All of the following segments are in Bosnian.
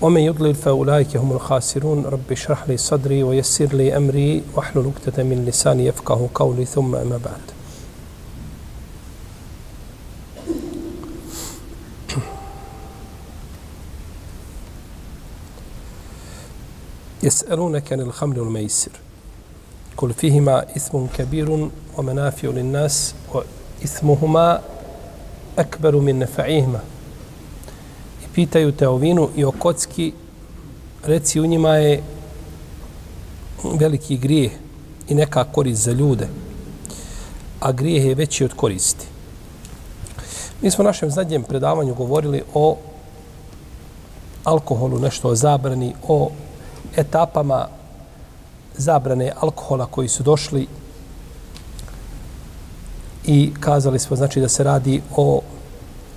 ومن يضلل فأولئك هم الخاسرون. رب اشرح لي صدري ويسر لي أمري واحلل عقدة من لساني يفقه قولي. ثم أما بعد. يسألونك عن الخمر والميسر. قل فيهما إثم كبير ومنافع للناس وإثمهما أكبر من نفعهما. Pitaju te o vinu i o kocki, reci u njima je veliki grijeh i neka korist za ljude, a grijeh je veći od koristi. Mi smo u našem zadnjem predavanju govorili o alkoholu, nešto o zabrani, o etapama zabrane alkohola koji su došli i kazali smo znači da se radi o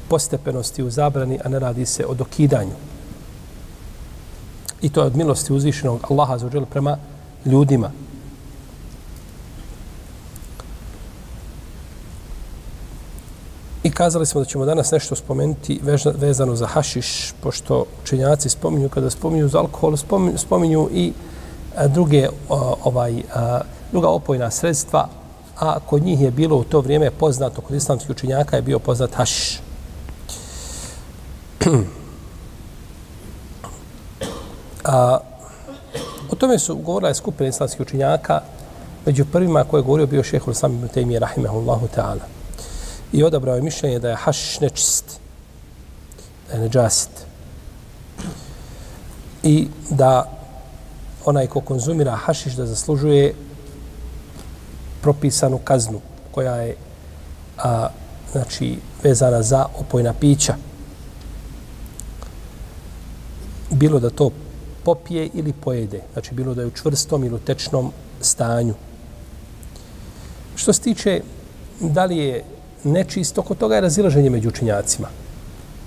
postepenosti u zabrani, a ne radi se o dokidanju. I to je od milosti uzvišenog Allaha za prema ljudima. I kazali smo da ćemo danas nešto spomenuti vezano za hašiš, pošto učenjaci spominju, kada spominju za alkohol, spominju, spominju i e, druge ovaj e, druga opojna sredstva, a kod njih je bilo u to vrijeme poznato, kod islamskih učenjaka je bio poznat hašiš a, o tome su govorila skupina islamskih učinjaka, među prvima koje je govorio bio šehol sam ibn Taymi, rahimahullahu ta'ala. I odabrao je mišljenje da je hašiš nečist, da je neđasit. I da onaj ko konzumira hašiš da zaslužuje propisanu kaznu koja je a, znači vezana za opojna pića. Bilo da to popije ili pojede, znači bilo da je u čvrstom ili u tečnom stanju. Što se tiče da li je nečisto, oko toga je razilaženje među učinjacima.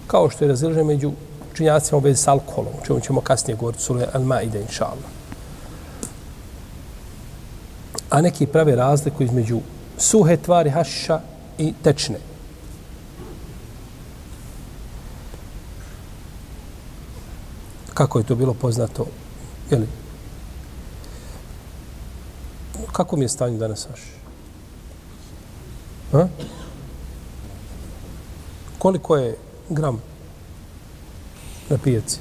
Kao što je razilaženje među učinjacima u vezi s alkoholom, o čemu ćemo kasnije govoriti, sule Al-Maide, inša Allah a neki prave razliku između suhe tvari hašiša i tečne. Kako je to bilo poznato? Jeli? Kako mi je stanje danas hašiš? Ha? Koliko je gram na pijaci?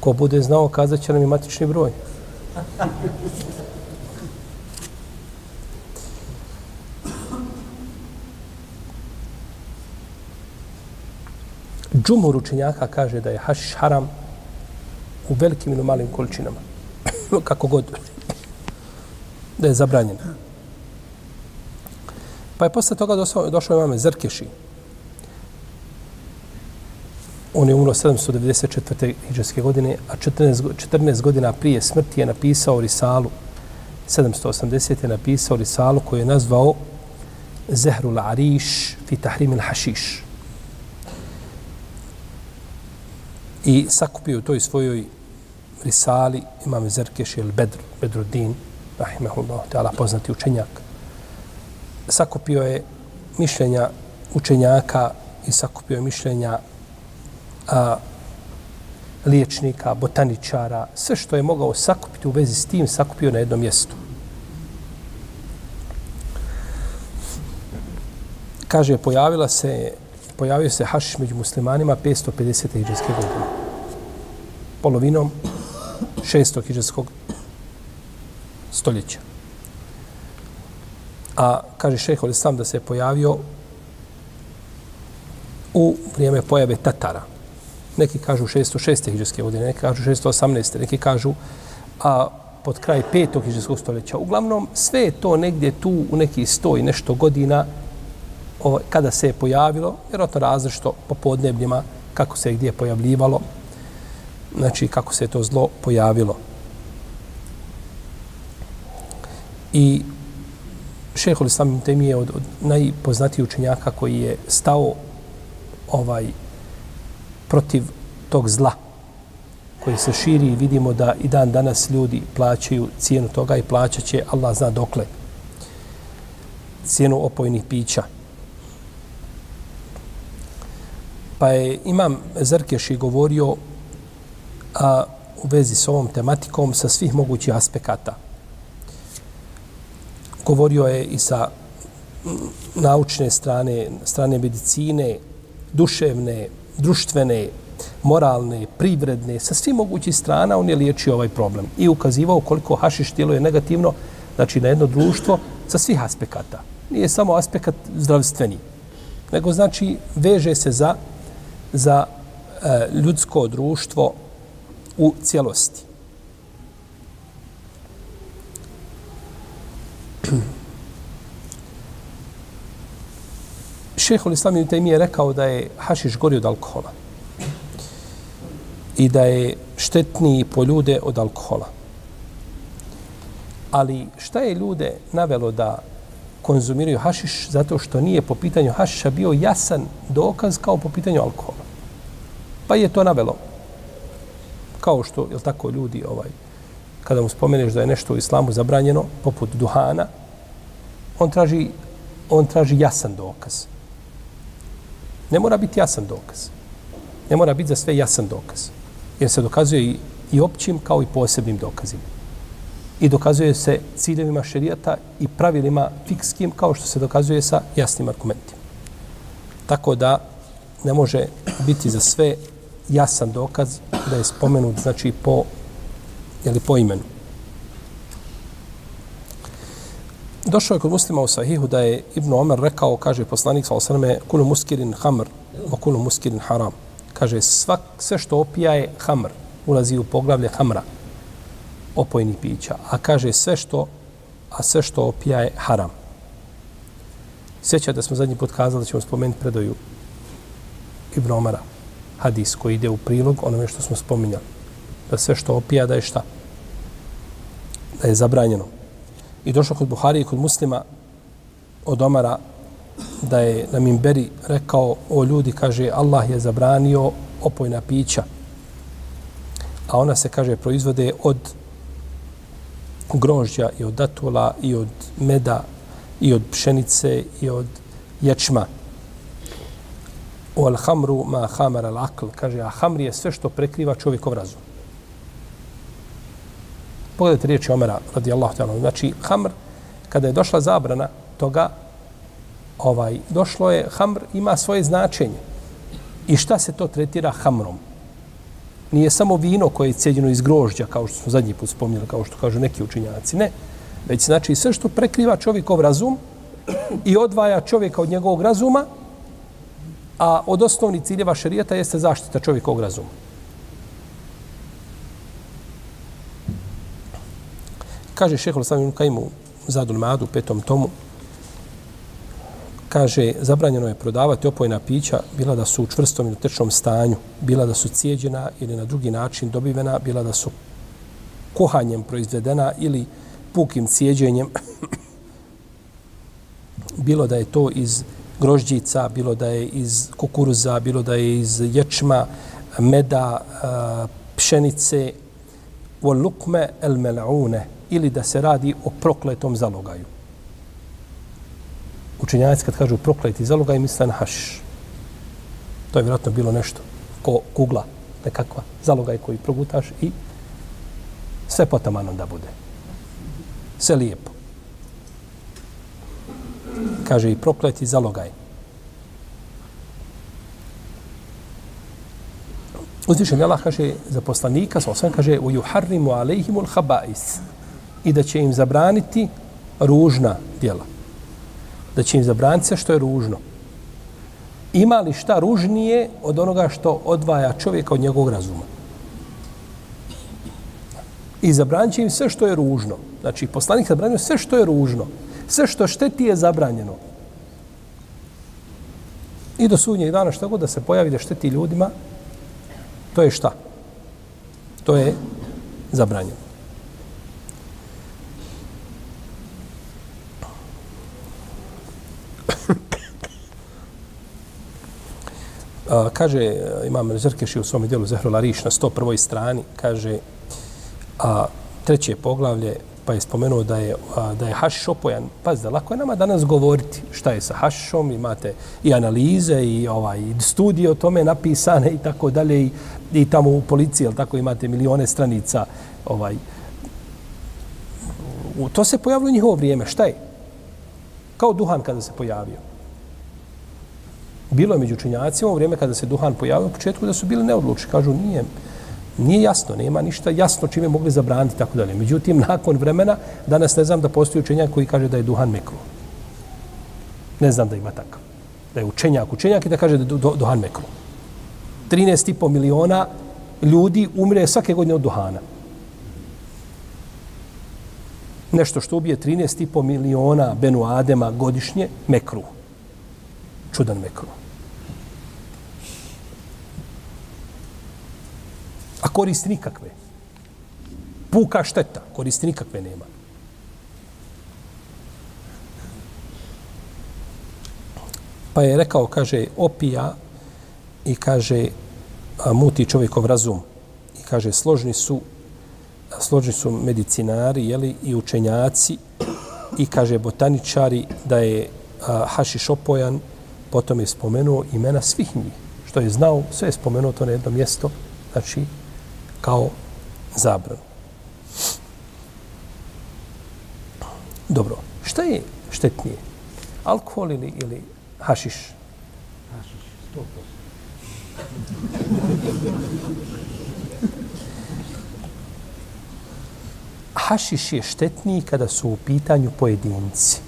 Ko bude znao, kazat će nam i matični broj. Džumur učenjaka kaže da je hašiš haram u velikim ili malim količinama. Kako god. Da je zabranjen. Pa je posle toga došao, došao imame Zrkeši, On je umro 794. hijđarske godine, a 14, 14 godina prije smrti je napisao Risalu, 780. je napisao Risalu koju je nazvao Zehrul Ariš fi tahrim il hašiš. I sakupio to i svojoj Risali imam Zerkeš ili Bedr, Bedruddin, rahimahullah, ta'ala, poznati učenjak. Sakupio je mišljenja učenjaka i sakupio je mišljenja a, liječnika, botaničara, sve što je mogao sakupiti u vezi s tim, sakupio na jednom mjestu. Kaže, pojavila se, pojavio se hašiš među muslimanima 550. hijđarske godine. Polovinom 6. hijđarskog stoljeća. A kaže šehol sam da se je pojavio u vrijeme pojave Tatara, neki kažu 606. hijđarske godine, neki kažu 618. neki kažu a pod kraj 5. hijđarskog stoljeća. Uglavnom, sve je to negdje tu u neki sto i nešto godina ovaj, kada se je pojavilo, vjerojatno različito po podnebljima, kako se je gdje pojavljivalo. znači kako se je to zlo pojavilo. I šehol Islam Temi je od, od najpoznatijih učenjaka koji je stao ovaj protiv tog zla koji se širi i vidimo da i dan danas ljudi plaćaju cijenu toga i plaćat će Allah zna dokle cijenu opojnih pića. Pa je imam Zrkeši govorio a, u vezi s ovom tematikom sa svih mogućih aspekata. Govorio je i sa naučne strane, strane medicine, duševne, društvene, moralne, privredne, sa svih mogućih strana on je liječio ovaj problem i ukazivao koliko hašiš je negativno, znači na jedno društvo sa svih aspekata. Nije samo aspekt zdravstveni, nego znači veže se za, za e, ljudsko društvo u cijelosti. Šehol Islam Ibn je rekao da je hašiš gori od alkohola i da je štetniji po ljude od alkohola. Ali šta je ljude navelo da konzumiraju hašiš zato što nije po pitanju hašiša bio jasan dokaz kao po pitanju alkohola. Pa je to navelo. Kao što, je tako, ljudi, ovaj, kada mu spomeneš da je nešto u islamu zabranjeno, poput duhana, on traži, on traži jasan dokaz. Ne mora biti jasan dokaz. Ne mora biti za sve jasan dokaz. Jer se dokazuje i, i općim kao i posebnim dokazima. I dokazuje se ciljevima šerijata i pravilima fikskim kao što se dokazuje sa jasnim argumentima. Tako da ne može biti za sve jasan dokaz da je spomenut znači po ili po imenu. Došao je kod muslima u sahihu da je Ibn Omer rekao, kaže poslanik sa osrme, kulu muskirin hamr, o kulu muskirin haram. Kaže, svak, sve što opija je hamr, ulazi u poglavlje hamra, opojni pića. A kaže, sve što, a sve što opija je haram. Sjeća da smo zadnji put kazali da ćemo spomenuti predaju Ibn Omara, hadis koji ide u prilog onome što smo spominjali. Da sve što opija da je šta? Da je zabranjeno. I došlo kod Buhari i kod muslima od Omara da je na Mimberi rekao o ljudi, kaže Allah je zabranio opojna pića. A ona se, kaže, proizvode od grožđa i od datula i od meda i od pšenice i od ječma. Wal al-hamru ma hamara al-akl. Kaže, a hamr je sve što prekriva čovjekov razum. Pogledajte riječi Omera, radijallahu ta'ala. Znači, hamr, kada je došla zabrana toga, ovaj, došlo je, hamr ima svoje značenje. I šta se to tretira hamrom? Nije samo vino koje je cijeđeno iz grožđa, kao što smo zadnji put spomnjali, kao što kažu neki učinjaci, ne. Već znači sve što prekriva čovjekov razum i odvaja čovjeka od njegovog razuma, a od osnovnih ciljeva šarijeta jeste zaštita čovjekovog razuma. Kaže šehol samim Kajmu Zadul Madu, petom tomu, kaže, zabranjeno je prodavati opojna pića, bila da su u čvrstom ili tečnom stanju, bila da su cijeđena ili na drugi način dobivena, bila da su kuhanjem proizvedena ili pukim cijeđenjem, bilo da je to iz grožđica, bilo da je iz kukuruza, bilo da je iz ječma, meda, pšenice, u lukme el mel'une, ili da se radi o prokletom zalogaju. Učenjaci kad kažu prokleti zalogaj, misle na hašiš. To je vjerojatno bilo nešto ko kugla, nekakva zalogaj koji progutaš i sve potamano da bude. Sve lijepo. Kaže i prokleti zalogaj. Uzvišen Allah kaže za poslanika, sa osam kaže u juharrimu alejhimul habais i da će im zabraniti ružna djela. Da će im zabraniti sve što je ružno. Ima li šta ružnije od onoga što odvaja čovjeka od njegovog razuma? I zabranit će im sve što je ružno. Znači, poslanik zabranio sve što je ružno. Sve što šteti je zabranjeno. I do sudnjeg dana što god da se pojavi da šteti ljudima, to je šta? To je zabranjeno. A, kaže, eh, imam Zrkeši u svom dijelu Zahro Riš na 101. strani, kaže, a, treće poglavlje, pa je spomenuo da je, a, da je hašiš opojan. Pazite, lako je nama danas govoriti šta je sa hašišom, imate i analize i ovaj studije o tome napisane i tako dalje i, i tamo u policiji, ali tako, imate milione stranica ovaj, u, to se pojavilo u njihovo vrijeme. Šta je? Kao duhan kada se pojavio. Bilo je među činjacima u vrijeme kada se duhan pojavio u početku da su bili neodlučni. Kažu, nije, nije jasno, nema ništa jasno čime mogli zabraniti tako dalje. Međutim, nakon vremena, danas ne znam da postoji učenjak koji kaže da je duhan mekru. Ne znam da ima takav. Da je učenjak, učenjak i da kaže da je duhan mekru. 13,5 miliona ljudi umre svake godine od duhana. Nešto što ubije 13,5 miliona Benu Adema godišnje, mekruh. Čudan mekruh. Koristi nikakve. Puka šteta, koristi nikakve nema. Pa je rekao, kaže, opija i kaže, muti čovjekov razum. I kaže, složni su složni su medicinari jeli, i učenjaci i kaže botaničari da je a, hašiš opojan, potom je spomenuo imena svih njih. Što je znao, sve je spomenuo to na jedno mjesto, znači kao zabran. Dobro, šta je štetnije? Alkohol ili, ili hašiš? Hašiš je štetniji kada su u pitanju pojedinci.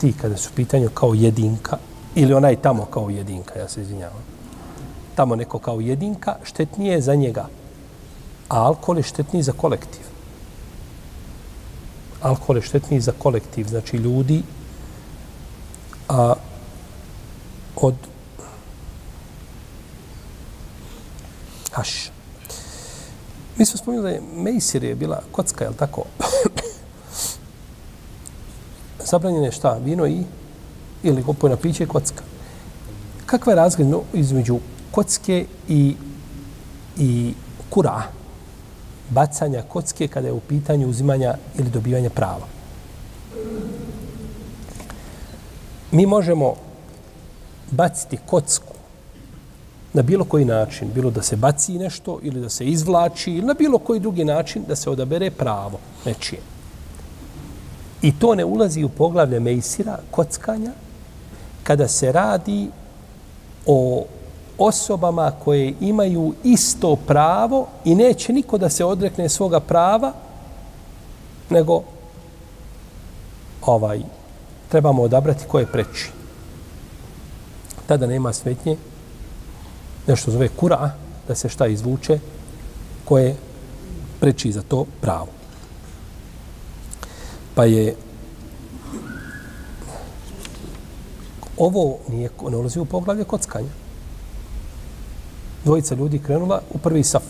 Ti kada su u pitanju kao jedinka, ili onaj tamo kao jedinka, ja se izvinjavam tamo neko kao jedinka, štetnije je za njega. A alkohol je štetniji za kolektiv. Alkohol je štetniji za kolektiv, znači ljudi a, od haš. Mi smo spomenuli da je Mejsir je bila kocka, je li tako? Zabranjeno je šta? Vino i ili opojna piće i kocka. Kakva je razgled između kocke i, i kura, bacanja kocke kada je u pitanju uzimanja ili dobivanja prava. Mi možemo baciti kocku na bilo koji način, bilo da se baci nešto ili da se izvlači ili na bilo koji drugi način da se odabere pravo nečije. I to ne ulazi u poglavlje mejsira, kockanja, kada se radi o osobama koje imaju isto pravo i neće niko da se odrekne svoga prava, nego ovaj trebamo odabrati ko je preči. Tada nema svetnje, nešto zove kura, da se šta izvuče, ko je preči za to pravo. Pa je ovo nije, ne ulazi u poglavlje kockanja dvojica ljudi krenula u prvi saf.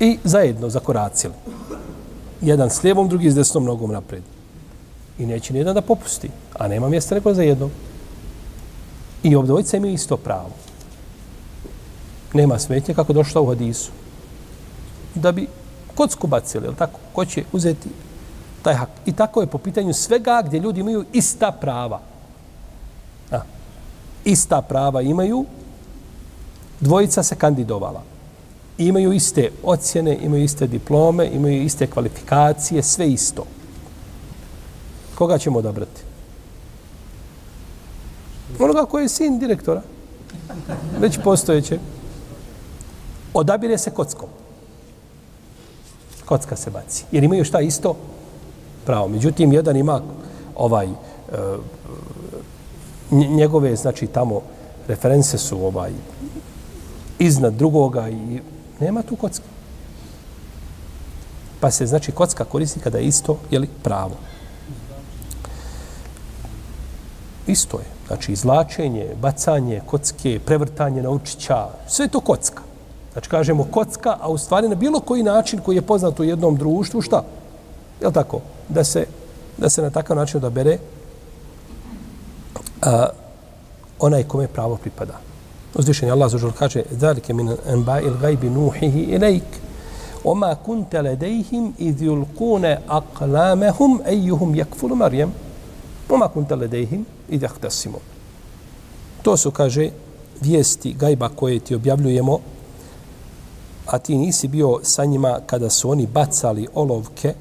I zajedno zakoracili. Jedan s lijevom, drugi s desnom nogom napred. I neće nijedan da popusti. A nema mjesta neko za jednog. I obdvojica imaju isto pravo. Nema smetnje kako došla u hadisu. Da bi kocku bacili, ili tako? Ko će uzeti taj hak? I tako je po pitanju svega gdje ljudi imaju ista prava. A, ista prava imaju, dvojica se kandidovala. Imaju iste ocjene, imaju iste diplome, imaju iste kvalifikacije, sve isto. Koga ćemo odabrati? Onoga koji je sin direktora. Već postojeće. Odabire se kockom. Kocka se baci. Jer imaju šta isto? Pravo. Međutim, jedan ima ovaj e, njegove, znači, tamo reference su ovaj iznad drugoga i nema tu kocka. Pa se znači kocka koristi kada je isto, je li pravo. Isto je. Znači izlačenje, bacanje, kocke, prevrtanje naučića, sve to kocka. Znači, kažemo kocka, a u stvari na bilo koji način koji je poznat u jednom društvu, šta? Je tako? Da se, da se na takav način odabere a, onaj kome pravo pripada. Uzvišen je Allah zažel kaže Zalike min enba il gajbi nuhihi ilajk Oma kunte ledejhim idh yulkune aklamehum ejuhum jakfulu Marijem Oma kunte ledejhim idh jahtasimu To su, kaže, vijesti gajba koje ti objavljujemo a ti nisi bio sa njima kada su oni bacali olovke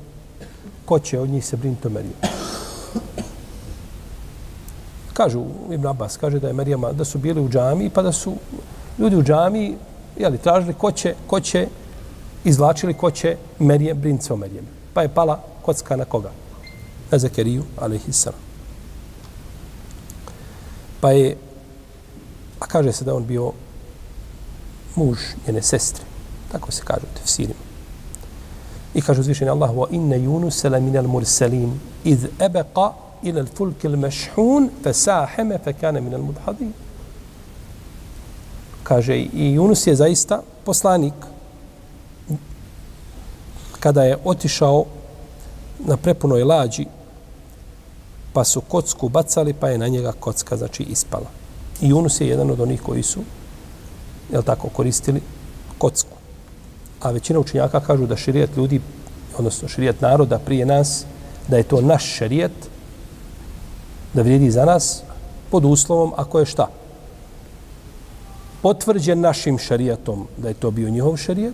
ko će od njih se brinuti o Marijem Kažu Ibn Abbas, kaže da je Marijama, da su bili u džami, pa da su ljudi u džami, jeli, tražili ko će, ko će, izvlačili ko će Merije, brince o Merijem. Pa je pala kocka na koga? Na Zekeriju, alaihissalam. Pa je, a kaže se da on bio muž njene sestre. Tako se kaže u tefsirima. I kaže uzvišenje Allah, wa inne Yunus la minal mursalin, iz ebeqa ila al-fulk al-mashhun fasahama fa kana min al-mudhadin kaže i Yunus je zaista poslanik. Kada je otišao na prepunoj lađi pa su kocku bacali pa je na njega kocka znači ispala. I Yunus je jedan od onih koji su je tako koristili kocku. A većina učenjaka kažu da širijet ljudi odnosno širijet naroda prije nas da je to naš šerijet da vrijedi za nas pod uslovom ako je šta? Potvrđen našim šarijatom da je to bio njihov šarijat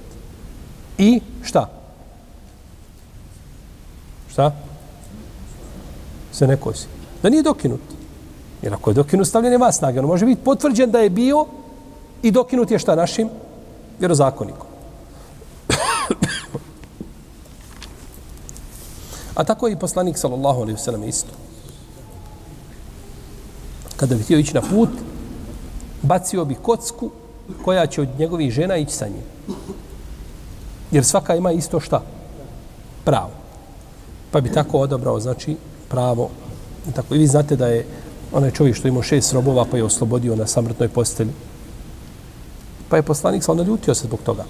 i šta? Šta? Se ne kosi. Da nije dokinut. Jer ako je dokinut, stavljen je vas snage. On može biti potvrđen da je bio i dokinut je šta našim vjerozakonikom. A tako je i poslanik, sallallahu alejhi ve sellem isto kada bi htio ići na put, bacio bi kocku koja će od njegovih žena ići sa njim. Jer svaka ima isto šta? Pravo. Pa bi tako odabrao, znači, pravo. I, tako. I vi znate da je onaj čovjek što ima šest robova pa je oslobodio na samrtnoj postelji. Pa je poslanik sa ljutio se zbog toga.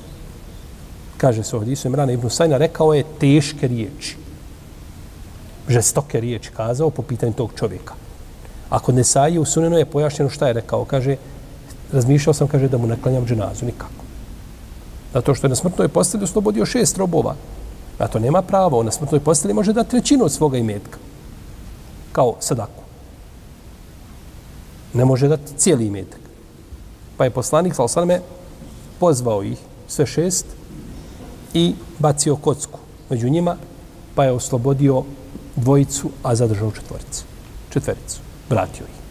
Kaže se ovdje, Isu Imrana ibn Sajna rekao je teške riječi. Žestoke riječi kazao po pitanju tog čovjeka. A kod Nesaji u sunenu je pojašnjeno šta je rekao. Kaže, razmišljao sam, kaže, da mu naklanjam dženazu nikako. Zato što je na smrtnoj postelji oslobodio šest robova. A to nema pravo. On na smrtnoj postelji može da trećinu od svoga imetka. Kao sadaku. Ne može dati cijeli imetak. Pa je poslanik, sal sveme, pozvao ih sve šest i bacio kocku među njima, pa je oslobodio dvojicu, a zadržao četvoricu. Četvericu vratio ih.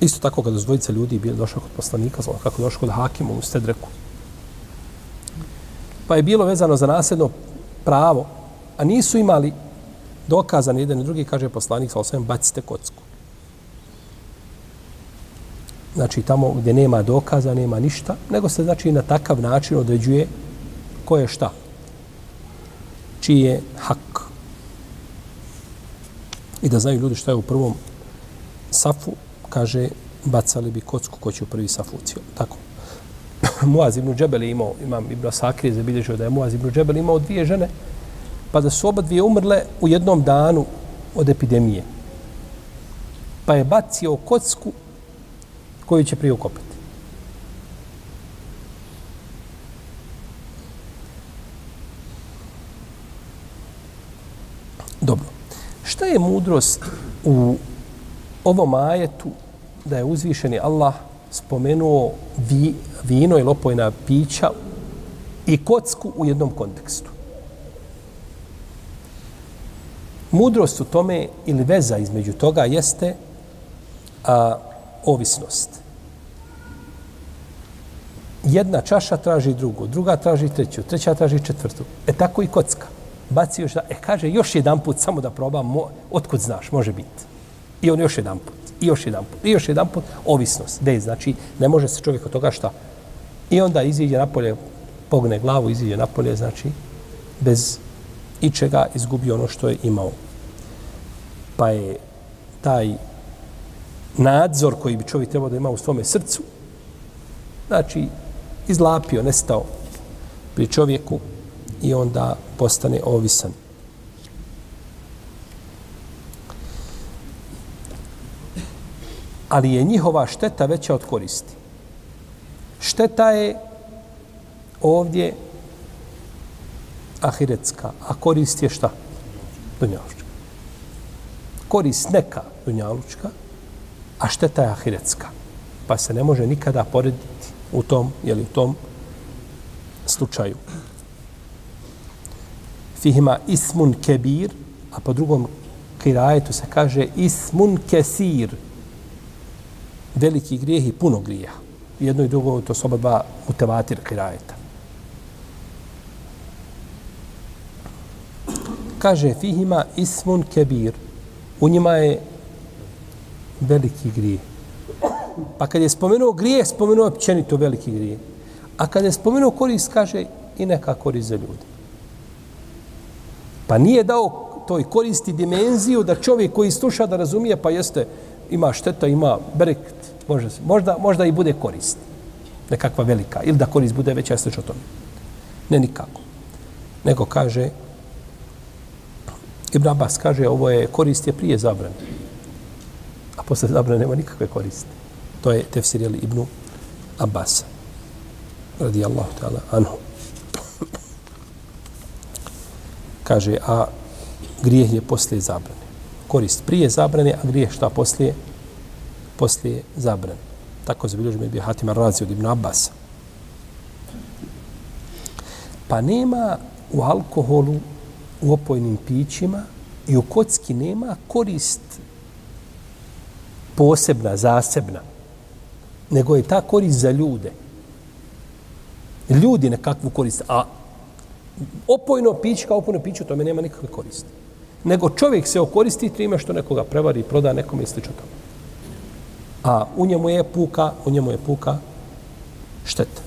Isto tako kada su dvojica ljudi bili došli kod poslanika, znači kako došli kod Hakima u Stedreku. Pa je bilo vezano za nasljedno pravo, a nisu imali dokazan jedan i drugi, kaže poslanik, sa osvijem, bacite kocku. Znači, tamo gdje nema dokaza, nema ništa, nego se, znači, na takav način određuje ko je šta čiji je hak. I da znaju ljudi šta je u prvom safu, kaže, bacali bi kocku ko će u prvi safu ucio. Tako. Muaz ibn Džebel je imao, imam Ibn Sakri je zabilježio da je Muaz ibn Džebel imao dvije žene, pa da su oba dvije umrle u jednom danu od epidemije. Pa je bacio kocku koju će prije ukopati. Dobro. Šta je mudrost u ovom ajetu da je uzvišeni Allah spomenuo vi, vino i lopojna pića i kocku u jednom kontekstu? Mudrost u tome ili veza između toga jeste a, ovisnost. Jedna čaša traži drugu, druga traži treću, treća traži četvrtu. E tako i kocka baci šta, e kaže još jedan put samo da probam, mo, otkud znaš, može biti. I on još jedan put, i još jedan put, i još jedan put, ovisnost, dej, znači ne može se čovjek od toga šta. I onda iziđe napolje, pogne glavu, iziđe napolje, znači bez ičega izgubi ono što je imao. Pa je taj nadzor koji bi čovjek trebao da ima u svome srcu, znači izlapio, nestao pri čovjeku i onda postane ovisan. Ali je njihova šteta veća od koristi. Šteta je ovdje ahiretska, a korist je šta? Dunjalučka. Korist neka dunjalučka, a šteta je ahiretska. Pa se ne može nikada porediti u tom, jeli u tom slučaju. Fihima ismun kebir, a po drugom kirajetu se kaže ismun kesir. Veliki grijeh i puno grija. Jedno i drugo, to su oba dva mutevatir kirajeta. Kaže fihima ismun kebir. U njima je veliki grijeh. Pa kad je spomenuo grijeh, spomenuo općenito veliki grijeh. A kad je spomenuo korist, kaže i neka korist za ljude. Pa nije dao toj koristi dimenziju da čovjek koji sluša da razumije, pa jeste, ima šteta, ima berekt, može, možda, možda i bude korist. Nekakva velika. Ili da korist bude veća, jeste što tome. Ne nikako. Nego kaže, Ibn Abbas kaže, ovo je korist je prije zabrane. A posle zabrane nema nikakve koriste. To je tefsir Ibn Abbas. Radijallahu ta'ala anhu. Kaže, a grijeh je poslije zabrane. Korist prije zabrane, a grijeh šta poslije? Poslije zabrane. Tako zabilježi mi bi Hatima Razi od Ibn Abbas. Pa nema u alkoholu, u opojnim pićima i u kocki nema korist posebna, zasebna, nego je ta korist za ljude. Ljudi nekakvu korist, a opojno piće kao opojno piće, tome nema nikakve koristi. Nego čovjek se okoristi trime što nekoga prevari, proda nekom i slično tome. A u njemu je puka, u njemu je puka šteta.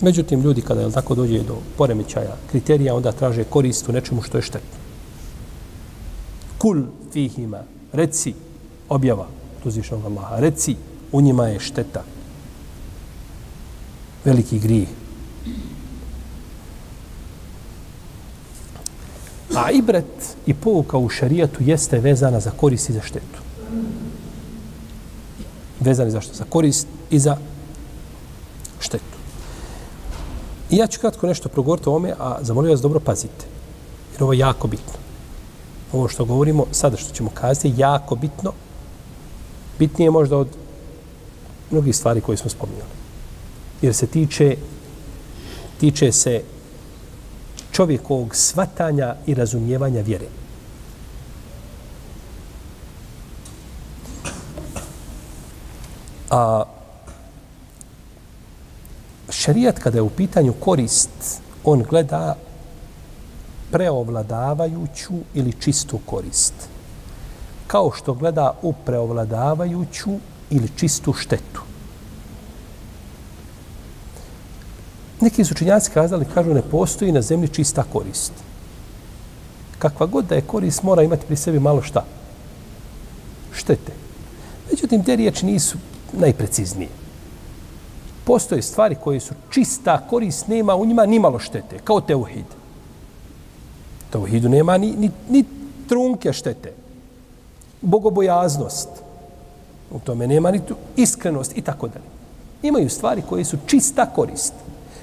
Međutim, ljudi kada je tako dođe do poremećaja kriterija, onda traže korist u nečemu što je štetno. Kul fihima, reci, objava, uzvišnog Allaha, reci, u njima je šteta. Veliki grijeh. A ibret i pouka u šarijatu jeste vezana za korist i za štetu. Vezani za što? Za korist i za štetu. I ja ću kratko nešto progovoriti o ome, a zamolio vas dobro pazite. Jer ovo je jako bitno. Ovo što govorimo, sada što ćemo kazati, je jako bitno. Bitnije možda od mnogih stvari koje smo spominjali. Jer se tiče, tiče se čovjekovog svatanja i razumijevanja vjere. A šerijat kada je u pitanju korist, on gleda preovladavajuću ili čistu korist. Kao što gleda u preovladavajuću ili čistu štetu. Neki su učinjaci kazali, kažu, ne postoji na zemlji čista korist. Kakva god da je korist, mora imati pri sebi malo šta? Štete. Međutim, te riječi nisu najpreciznije. Postoje stvari koje su čista korist, nema u njima ni malo štete, kao teuhid. Teuhidu nema ni, ni, ni trunke štete. Bogobojaznost. U tome nema ni tu iskrenost i tako dalje. Imaju stvari koje su čista korist.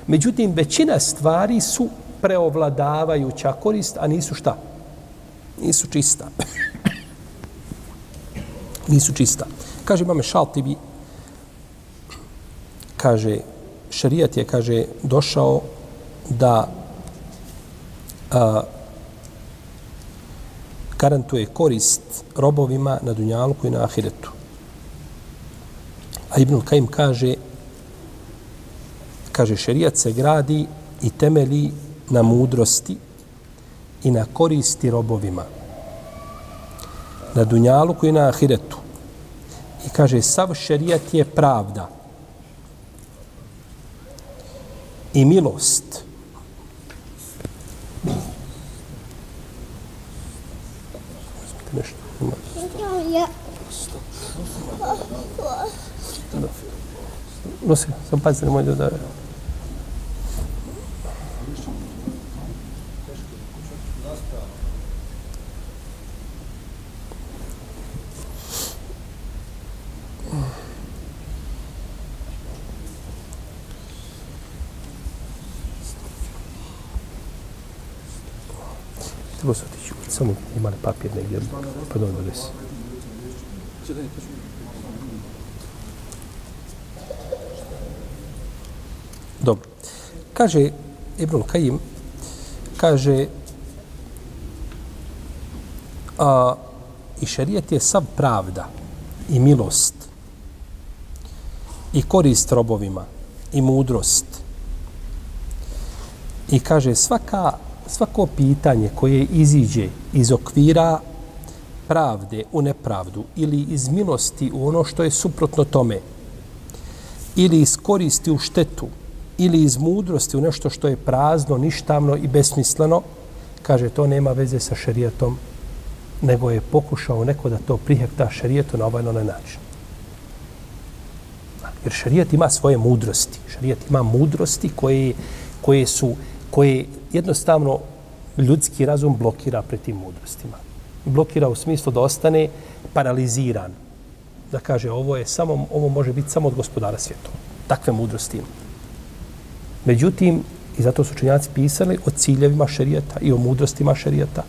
Međutim, većina stvari su preovladavajuća korist, a nisu šta? Nisu čista. nisu čista. Kaže imame Šaltibi, kaže, šarijat je, kaže, došao da a, garantuje korist robovima na Dunjalku i na Ahiretu. A Ibnul Kajim kaže, kaže, šerijat se gradi i temeli na mudrosti i na koristi robovima. Na Dunjalu koji na Ahiretu. I kaže, sav šerijat je pravda i milost. Nešto. Ja. Nosi sam pazite, nemoj da da... Treba se otići, samo imali papir negdje, pa dobro se. Dobro. Kaže Ibn Kajim, kaže a, i šarijet je sav pravda i milost i korist robovima i mudrost i kaže svaka svako pitanje koje iziđe iz okvira pravde u nepravdu ili iz milosti u ono što je suprotno tome ili iz koristi u štetu ili iz mudrosti u nešto što je prazno, ništavno i besmisleno, kaže to nema veze sa šerijetom, nego je pokušao neko da to prihekta šerijetu na ovaj na onaj način. Jer šerijet ima svoje mudrosti. Šerijet ima mudrosti koje, koje su koje jednostavno ljudski razum blokira pred tim mudrostima. Blokira u smislu da ostane paraliziran. Da kaže ovo je samo ovo može biti samo od gospodara svijeta. Takve mudrosti ima. Međutim, i zato su učenjaci pisali o ciljevima šerijata i o mudrostima šerijata.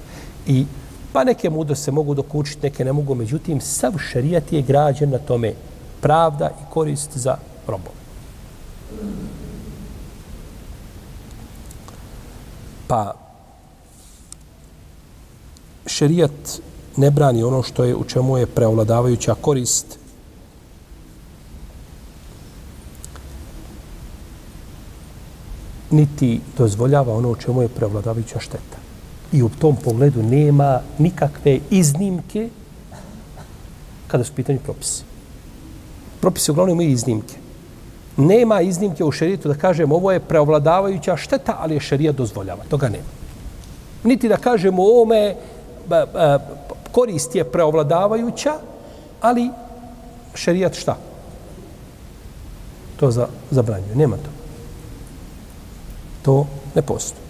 I pa neke mudrosti se mogu dokučiti, neke ne mogu. Međutim, sav šerijat je građen na tome pravda i korist za robove. Pa šerijat ne brani ono što je u čemu je preovladavajuća korist niti dozvoljava ono u čemu je preovladavajuća šteta. I u tom pogledu nema nikakve iznimke kada su pitanje propisi. Propisi uglavnom imaju iznimke. Nema iznimke u šerijetu da kažemo ovo je preovladavajuća šteta, ali je šerijat dozvoljava. Toga nema. Niti da kažemo ovome korist je preovladavajuća, ali šerijat šta? To za, zabranjuje. Nema to to ne postoji.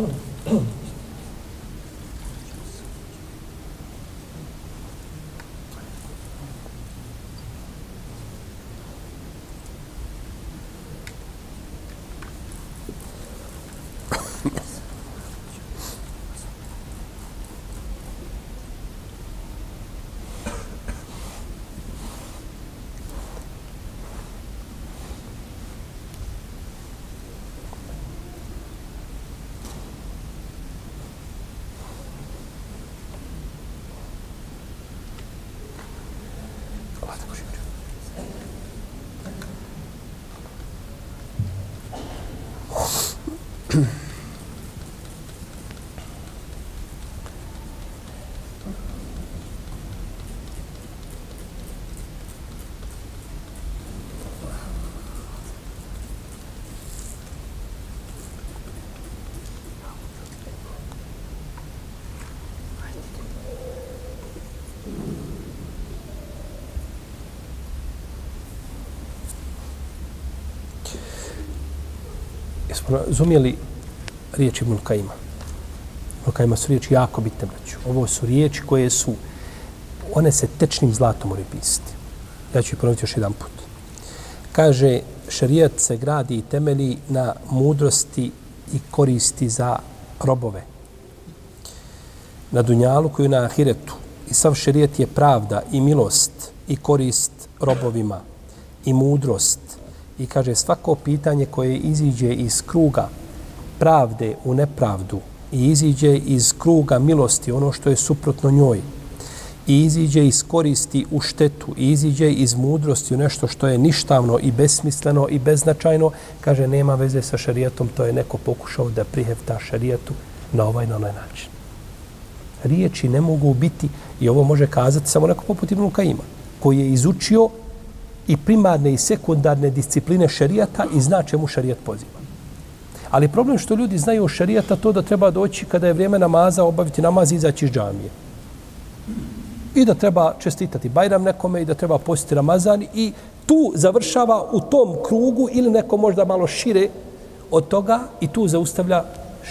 Oh. Razumijeli riječi Ibn Kajima? Ibn Kajima su riječi jako bitne, braću. Ovo su riječi koje su one se tečnim zlatom moraju pisati. Ja ću ih ponoviti još jedan put. Kaže, šarijat se gradi i temeli na mudrosti i koristi za robove. Na dunjalu koju na ahiretu. I sav šarijat je pravda i milost i korist robovima i mudrost. I kaže, svako pitanje koje iziđe iz kruga pravde u nepravdu i iziđe iz kruga milosti, ono što je suprotno njoj, i iziđe iz koristi u štetu, i iziđe iz mudrosti u nešto što je ništavno i besmisleno i beznačajno, kaže, nema veze sa šarijetom, to je neko pokušao da prihevta šarijetu na ovaj na onaj način. Riječi ne mogu biti, i ovo može kazati samo neko poput Ibn Kajima, koji je izučio i primarne i sekundarne discipline šerijata i zna čemu šerijat poziva. Ali problem što ljudi znaju o šerijata to da treba doći kada je vrijeme namaza, obaviti namaz i izaći iz džamije. I da treba čestitati Bajram nekome i da treba postiti Ramazan i tu završava u tom krugu ili neko možda malo šire od toga i tu zaustavlja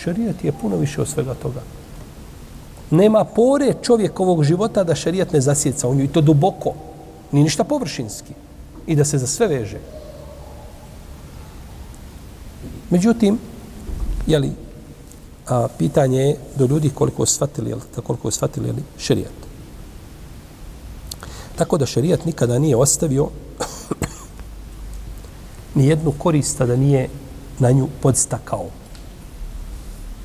šerijat je puno više od svega toga. Nema pore čovjekovog života da šerijat ne zasjeca u nju i to duboko. Ni ništa površinski. I da se za sve veže. Međutim, jeli, a, pitanje je do ljudi koliko shvatili, jel, koliko shvatili jeli, šerijat. Tako da šerijat nikada nije ostavio ni jednu korista da nije na nju podstakao.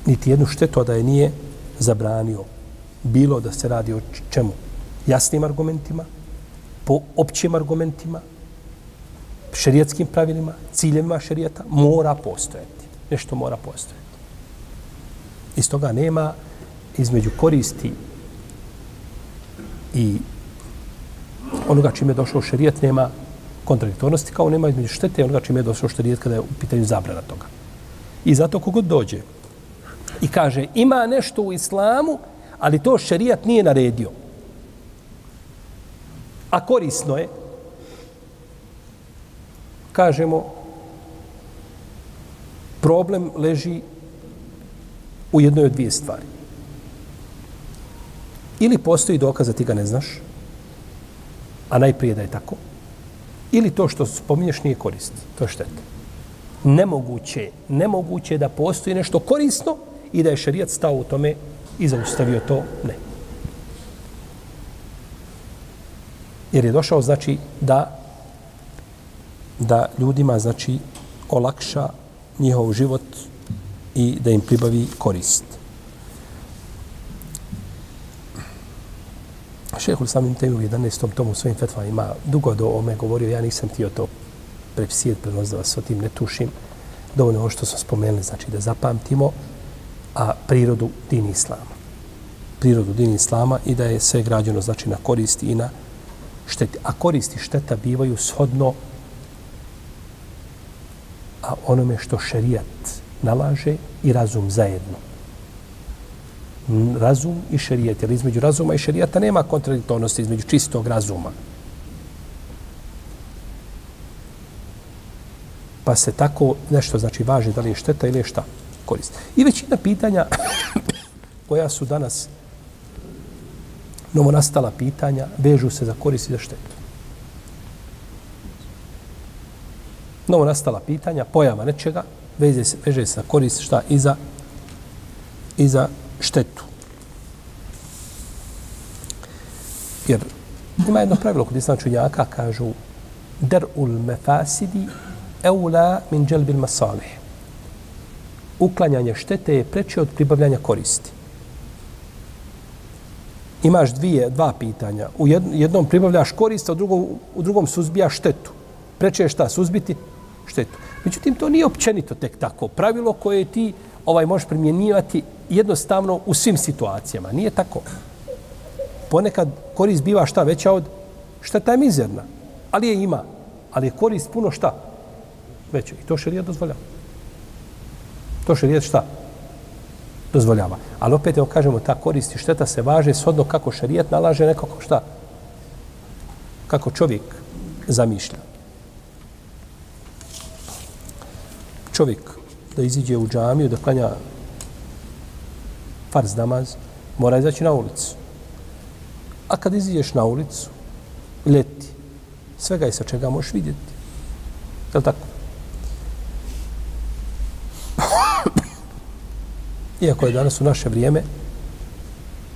Niti jednu štetu da je nije zabranio. Bilo da se radi o čemu? Jasnim argumentima, po općim argumentima, šerijatskim pravilima, ciljevima šerijata, mora postojati. Nešto mora postojati. Iz toga nema između koristi i onoga čime je došao šerijat, nema kontradiktornosti, kao nema između štete i onoga čime je došao šerijat kada je u pitanju zabrana toga. I zato kogod dođe i kaže ima nešto u islamu, ali to šerijat nije naredio. A korisno je, kažemo, problem leži u jednoj od dvije stvari. Ili postoji dokaz da ti ga ne znaš, a najprije da je tako, ili to što spominješ nije korist, to je šteta. Nemoguće, nemoguće da postoji nešto korisno i da je šarijat stao u tome i zaustavio to, ne. Jer je došao, znači, da da ljudima znači olakša njihov život i da im pribavi korist. Šehul samim temu u 11. tomu svojim fetvama ima dugo do ome govorio, ja nisam htio to prepisijeti, prenos da vas o tim ne tušim. Dovoljno ovo što smo spomenuli, znači da zapamtimo a prirodu din islama. Prirodu din islama i da je sve građeno znači na koristi i na šteti. A koristi šteta bivaju shodno a onome što šerijat nalaže i razum zajedno. Razum i šerijat, jer između razuma i šerijata nema kontradiktornosti između čistog razuma. Pa se tako nešto znači važi da li je šteta ili je šta korist. I većina pitanja koja su danas novonastala pitanja vežu se za korist i za štetu. Novo nastala pitanja, pojava nečega, veže se, veže se korist šta i za, i za štetu. Jer ima jedno pravilo kod islam čunjaka, kažu der'ul mefasidi eula min dželbil masalih. Uklanjanje štete je preče od pribavljanja koristi. Imaš dvije, dva pitanja. U jednom pribavljaš korist, a u drugom, u drugom suzbijaš štetu. Preče je šta? Suzbiti štetu. Međutim, to nije općenito tek tako. Pravilo koje ti ovaj možeš primjenjivati jednostavno u svim situacijama. Nije tako. Ponekad korist biva šta veća od šteta je mizerna. Ali je ima. Ali je korist puno šta? Veća. I to šerijat dozvoljava. To šerijat šta? Dozvoljava. Ali opet, evo kažemo, ta korist i šteta se važe shodno kako šerijat nalaže nekako šta? Kako čovjek zamišlja. Čovjek da iziđe u džamiju, da klanja farz namaz, mora izaći na ulicu. A kad iziđeš na ulicu, leti. svega i sa čega možeš vidjeti. Je li tako? Iako je danas u naše vrijeme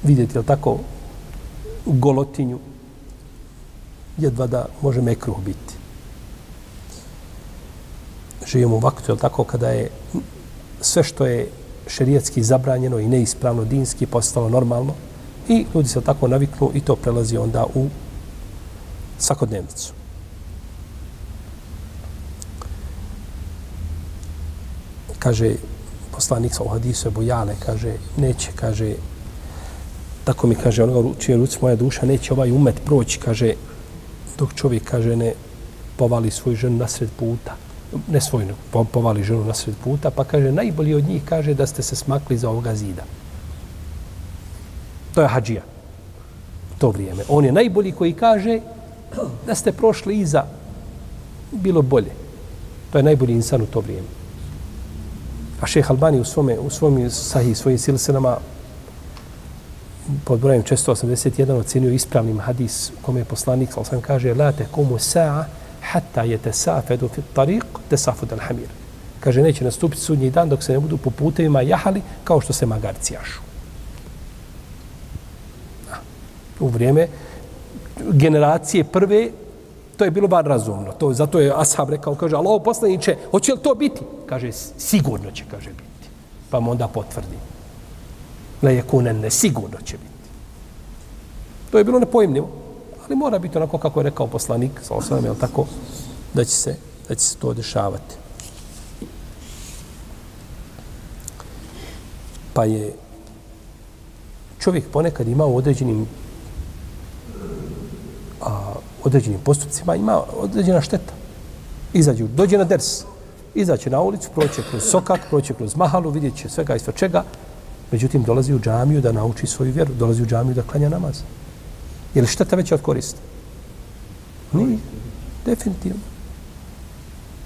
vidjeti, je li tako, golotinju, jedva da može mekruh biti. Živimo u vaktu, jel tako, kada je sve što je šerijetski zabranjeno i neispravno dinski postalo normalno i ljudi se tako naviknu i to prelazi onda u svakodnevnicu. Kaže poslanik sa hadisu Ebu Jale, kaže, neće, kaže, tako mi kaže, onoga čije ruci moja duša, neće ovaj umet proći, kaže, dok čovjek, kaže, ne povali svoju ženu nasred puta ne svojno, povali ženu na sred puta, pa kaže, najbolji od njih kaže da ste se smakli za ovoga zida. To je hađija. To vrijeme. On je najbolji koji kaže da ste prošli iza bilo bolje. To je najbolji insan u to vrijeme. A šeh Albani u svome, u svom sahih, svojim silsenama pod brojem 681 ocenio ispravnim hadis u kome je poslanik, sam kaže, la te komu sa'a hatta je te safedu fit tariq te safud al hamir. Kaže, neće nastupiti sudnji dan dok se ne budu po putevima jahali kao što se magarci jašu. U vrijeme generacije prve to je bilo bar razumno. To, zato je Ashab rekao, kaže, ali ovo poslaniče, hoće li to biti? Kaže, sigurno će, kaže, biti. Pa mu onda potvrdi. Le je kunen, sigurno će biti. To je bilo nepojmljivo ali mora biti onako kako je rekao poslanik, sa osvijem, je tako, da će se, da će se to dešavati. Pa je čovjek ponekad ima u određenim a, određenim postupcima, ima određena šteta. Izađu, dođe na ders, izaće na ulicu, proće kroz sokak, proće kroz mahalu, vidjet će svega i sve čega, međutim dolazi u džamiju da nauči svoju vjeru, dolazi u džamiju da klanja namaz. Je li šteta veća od koriste? Nije. Definitivno.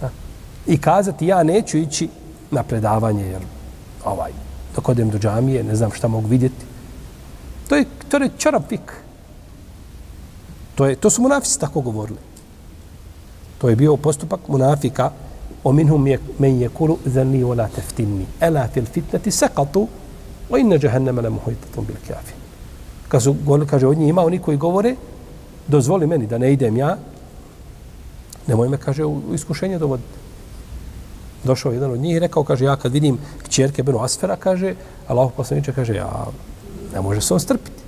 Da. I kazati ja neću ići na predavanje jer ovaj, dok odem do džamije, ne znam šta mogu vidjeti. To je, to je čarapik. To, je, to su munafici tako govorili. To je bio postupak munafika o minhum je, men je kulu zani o la teftinni. Ela fil fitneti sekatu kad su govorili, kaže, od njih ima oni koji govore, dozvoli meni da ne idem ja, nemoj me, kaže, u iskušenje dovoditi. Došao jedan od njih i rekao, kaže, ja kad vidim kćerke Beno Asfera, kaže, Allah poslaniče, kaže, ja, ne može se on strpiti.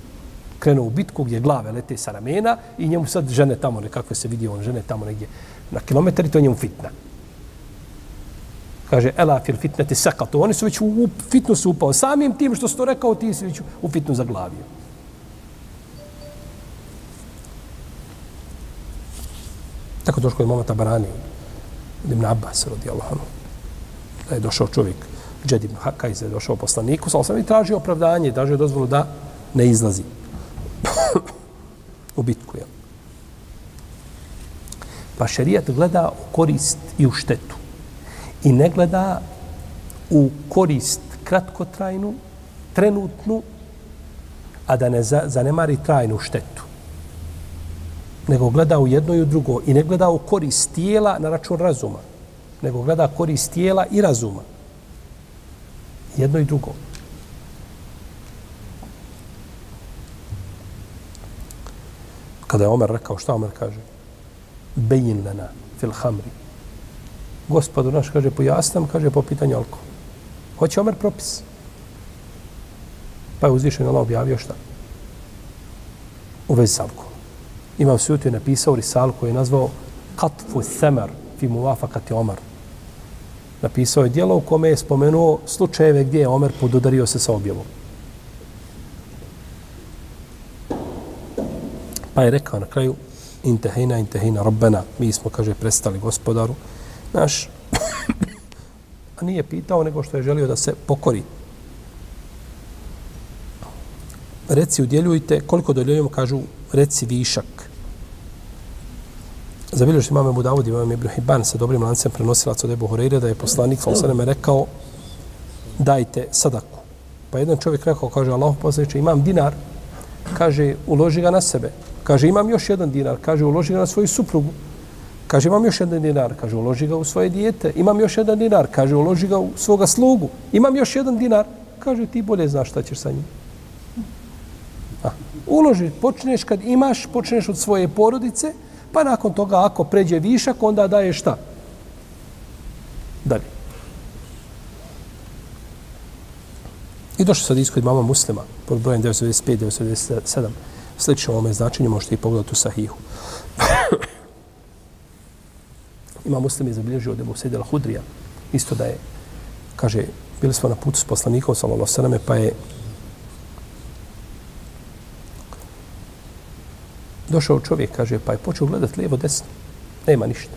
Krenuo u bitku gdje glave lete sa ramena i njemu sad žene tamo, nekakve se vidi on žene tamo negdje na kilometar i to je njemu fitna. Kaže, ela fil fitneti sekatu. Oni su već u fitnu su upao. Samim tim što su to rekao, ti si već u fitnu zaglavio. Tako došlo je momata Barani, Ibn Abbas, radi Allah, da je došao čovjek, Džed ibn Hakajz, je došao poslaniku, sa sam i tražio opravdanje, tražio dozvolu da ne izlazi u bitku. Ja. Pa šerijat gleda u korist i u štetu. I ne gleda u korist kratkotrajnu, trenutnu, a da ne zanemari trajnu štetu nego gleda u jedno i u drugo i ne gleda u korist tijela na račun razuma, nego gleda korist tijela i razuma. Jedno i drugo. Kada je Omer rekao, šta Omer kaže? Bejin lena fil hamri. Gospodu naš kaže, pojasnam, kaže, po pitanju alkohola. Hoće Omer propis. Pa je uzvišen Allah objavio šta? U vezi s alkoholom. Imam Sujuti je napisao risalu koji je nazvao Katfu Semer fi muvafakati Omar. Napisao je dijelo u kome je spomenuo slučajeve gdje je Omer podudario se sa objavom. Pa je rekao na kraju intehina, intehina, robbena, mi smo, kaže, prestali gospodaru naš. A nije pitao nego što je želio da se pokori. Reci, udjeljujte, koliko dodjeljujemo, kažu, reci višak. Zabilio imam Ebu Budavud, imam Ibn Hibban sa dobrim lancem prenosilac od Ebu Horeire da je poslanik Salasaleme rekao dajte sadaku. Pa jedan čovjek rekao, kaže Allah poslaniče, imam dinar, kaže, uloži ga na sebe. Kaže, imam još jedan dinar. Kaže, uloži ga na svoju suprugu. Kaže, imam još jedan dinar. Kaže, uloži ga u svoje dijete. Imam još jedan dinar. Kaže, uloži ga u svoga slugu. Imam još jedan dinar. Kaže, ti bolje znaš šta ćeš sa njim. Uloži, počneš kad imaš, počneš od svoje porodice, pa nakon toga ako pređe višak, onda daje šta? Dalje. I došlo sad iskod mama muslima, pod brojem 995-997, slično ovome značenju, možete i pogledati u sahihu. Ima muslim je zabilježio od Ebu Sedela Hudrija, isto da je, kaže, bili smo na putu s poslanikom, sallallahu sallam, pa je došao čovjek, kaže, pa je počeo gledati lijevo desno. Nema ništa.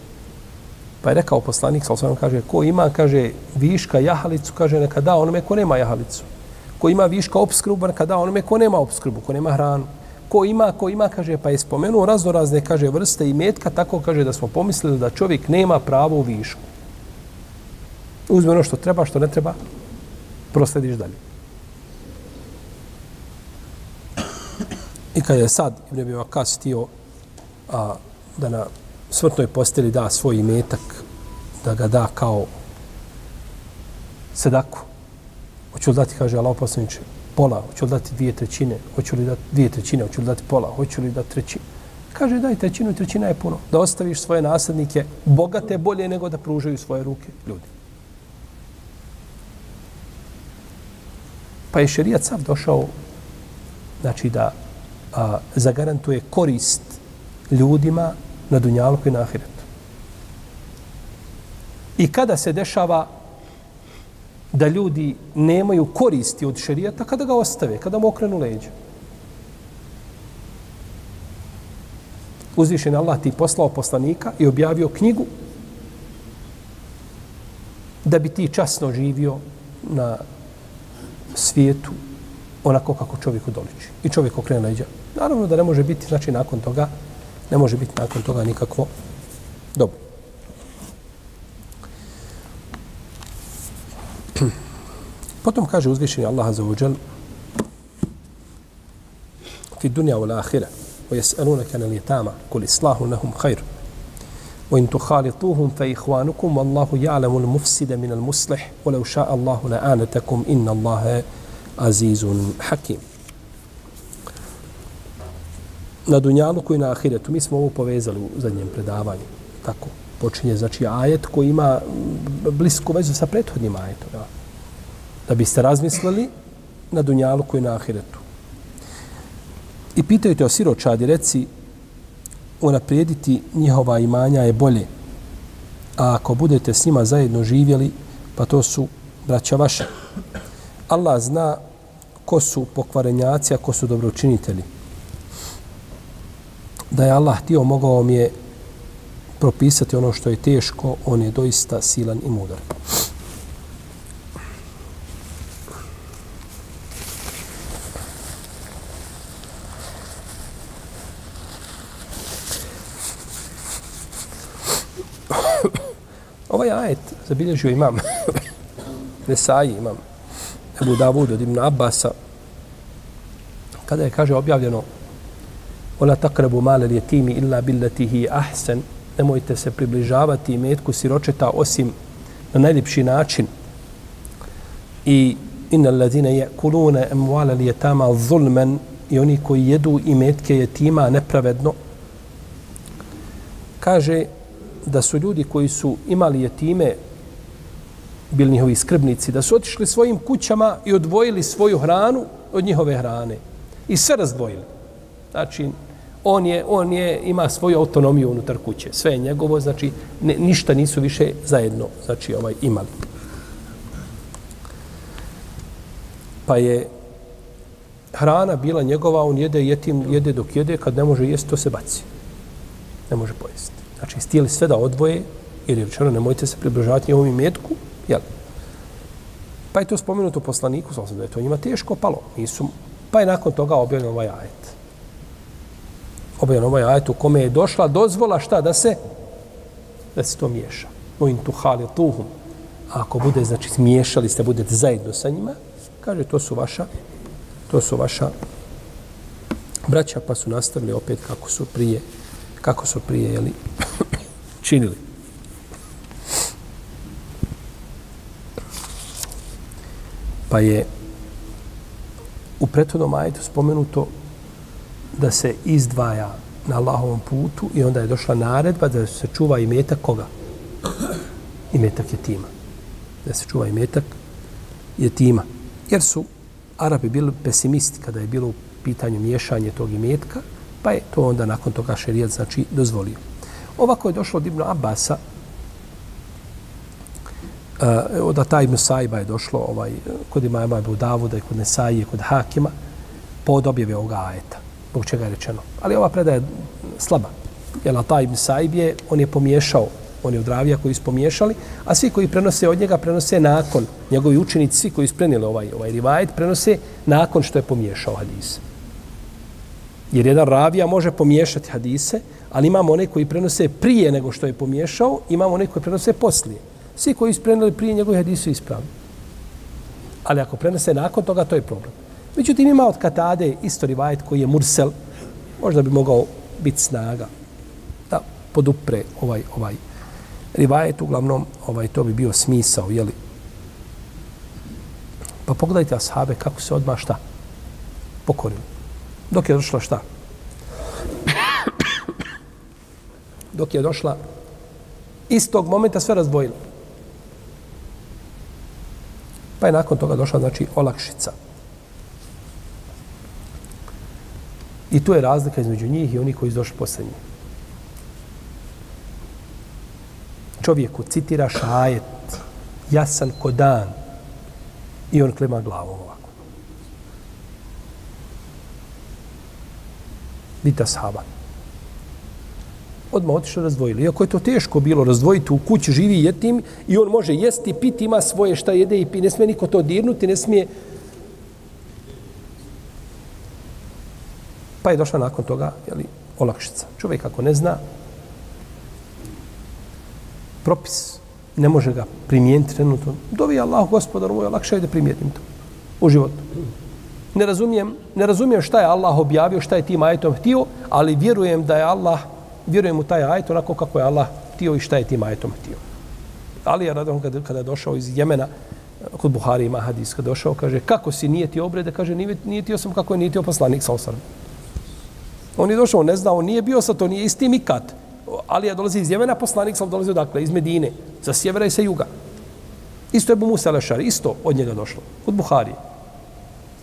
Pa je rekao poslanik, sa sallam, kaže, ko ima, kaže, viška jahalicu, kaže, neka da onome ko nema jahalicu ko ima viška obskrbu, neka da onome ko nema obskrbu, ko nema hranu. Ko ima, ko ima, kaže, pa je spomenuo raznorazne, kaže, vrste i metka, tako kaže da smo pomislili da čovjek nema pravo u višku. Uzme ono što treba, što ne treba, proslediš dalje. I kad je sad Ibn Abi Vakas htio a, da na smrtnoj posteli da svoj imetak, da ga da kao sedaku, Hoću li dati, kaže Allah poslaniče, pola, hoću li dati dvije trećine, hoću li dati dvije trećine, hoću li dati pola, hoću li dati trećinu. Kaže, daj trećinu, trećina je puno. Da ostaviš svoje naslednike bogate bolje nego da pružaju svoje ruke ljudi. Pa je šerijat sav došao znači da a, zagarantuje korist ljudima na dunjalku i na ahiretu. I kada se dešava da ljudi nemaju koristi od šerijata kada ga ostave, kada mu okrenu leđa. Uzvišen Allah ti poslao poslanika i objavio knjigu da bi ti časno živio na svijetu onako kako čovjek udoliči. I čovjek okrene leđa. Naravno da ne može biti, znači nakon toga, ne može biti nakon toga nikakvo dobro. Potom kaže uzvišeni Allah za uđel fi dunja u l'ahira wa jes'alunaka anil yatama kul islahu lahum khair wa in tukhalituhum fa ikhwanukum wallahu ya'lamu al-mufsida min al-muslih wa law sha'a Azizun hakim na dunjalu i na ahiretu mi smo ovo povezali u zadnjem predavanju tako počinje znači ajet koji ima blisku vezu sa prethodnim ajetom ja da biste razmislili na dunjalu koji na ahiretu. I pitaju te o siročadi, reci, unaprijediti njihova imanja je bolje. A ako budete s njima zajedno živjeli, pa to su braća vaša. Allah zna ko su pokvarenjaci, a ko su dobročinitelji. Da je Allah htio, mogao mi je propisati ono što je teško, on je doista silan i mudar. Ovaj ajet zabilježio imam Nesaji, imam Ebu Davud od Ibn Abbasa, kada je, kaže, objavljeno Ola takrebu male ljetimi illa billatihi ahsen, nemojte se približavati metku siročeta osim na najljepši način. I inna allazine je kulune emuala lijetama zulmen i oni koji jedu i metke jetima nepravedno, kaže, da su ljudi koji su imali jetime, bili njihovi skrbnici, da su otišli svojim kućama i odvojili svoju hranu od njihove hrane. I sve razdvojili. Znači, on je, on je, ima svoju autonomiju unutar kuće. Sve je njegovo, znači, ne, ništa nisu više zajedno, znači, ovaj, imali. Pa je hrana bila njegova, on jede, jetim, jede dok jede, kad ne može jesti, to se baci. Ne može pojesti. Znači, stijeli sve da odvoje, jer je rečeno, nemojte se približavati njegovom imetku, jel? Pa je to spomenuto poslaniku, sam da je to njima teško palo. Nisu, pa je nakon toga objavljen ovaj ajet. Objavljen ovaj ajet u kome je došla dozvola šta da se da se to miješa. O in tu hali tuhum. A ako bude, znači, smiješali ste, budete zajedno sa njima, kaže, to su vaša, to su vaša braća pa su nastavili opet kako su prije kako su prije jeli, činili. Pa je u prethodnom ajetu spomenuto da se izdvaja na Allahovom putu i onda je došla naredba da se čuva i metak koga? I metak je tima. Da se čuva i metak je tima. Jer su Arabi bili pesimisti kada je bilo u pitanju miješanje tog imetka, pa je to onda nakon toga šerijat znači dozvolio. Ovako je došlo od Ibn Abasa, od Ata Ibn je došlo ovaj, kod imama Abu Davuda i kod Nesaije, kod Hakima, pod objave ovoga ajeta, zbog čega je rečeno. Ali ova predaja je slaba. Jer Ata Ibn Saib je, on je pomiješao, on je od ravija koji su pomiješali, a svi koji prenose od njega, prenose nakon, njegovi učenici, svi koji su prenijeli ovaj, ovaj rivajet, prenose nakon što je pomiješao hadis. Jer jedan ravija može pomiješati hadise, ali imamo one koji prenose prije nego što je pomiješao, imamo one koji prenose poslije. Svi koji su preneli prije njegove hadisu ispravni. Ali ako prenese nakon toga, to je problem. Međutim, ima od Katade isto rivajet koji je mursel, možda bi mogao biti snaga da podupre ovaj ovaj rivajet, uglavnom ovaj to bi bio smisao, jeli? Pa pogledajte ashabe kako se odmah šta pokorili. Dok je došla šta? Dok je došla istog momenta sve razdvojila. Pa je nakon toga došla, znači, olakšica. I tu je razlika između njih i oni koji su došli posljednji. Čovjeku citira šajet, jasan ko dan, i on klima glavom ovako. Vidite sahaba. Odmah otišli razdvojili. Iako je to teško bilo razdvojiti u kući, živi jetim i on može jesti, piti, ima svoje šta jede i pi. Ne smije niko to dirnuti, ne smije Pa je došla nakon toga jeli, olakšica. Čovjek ako ne zna propis, ne može ga primijeniti trenutno. Dovi Allah, gospodar moj, lakše je da primijetim to u životu. Ne razumijem, ne razumijem šta je Allah objavio, šta je tim ajetom htio, ali vjerujem da je Allah, vjerujem u taj ajet onako kako je Allah htio i šta je tim ajetom htio. Ali je radom kada, kada je došao iz Jemena, kod Buhari ima hadis, kada došao, kaže, kako si nije ti obrede, kaže, nije, nije ti sam kako je nije ti poslanik sa osrme. On je došao, ne zna, on nije bio sa to, nije isti mikat. Ali ja dolazi iz Jemena, poslanik sam dolazi odakle, iz Medine, sa sjevera i sa juga. Isto je Musa Lešar, isto od njega došlo, od Buhari.